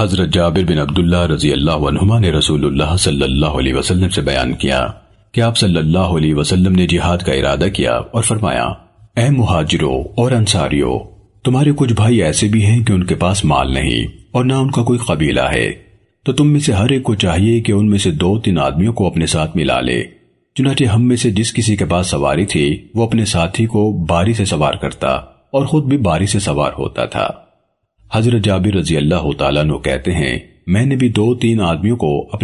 حضرت جابر بن عبداللہ رضی اللہ عنہما نے رسول اللہ صلی اللہ علیہ وسلم سے بیان کیا کہ آپ صلی اللہ علیہ وسلم نے جہاد کا ارادہ کیا اور فرمایا، اے مہاجروں اور انصاریوں تمہارے کچھ بھائی ایسے بھی ہیں کہ ان کے پاس مال نہیں اور نہ ان کا کوئی قبیلہ ہے۔ تو تم میں سے ہر ایک کو چاہیے کہ ان میں سے دو تین آدمیوں کو اپنے ساتھ ملا لے۔ چنانچہ ہم میں سے جس کسی کے پاس سواری تھی، وہ اپنے ساتھی کو باری سے سوار کرتا اور خود بھی باری سے سوار ہوتا تھا۔ حضرت جابر رضی اللہ تعالیٰ کہتے ہیں، میں نے بھی دو تین آدمیوں کو اپنے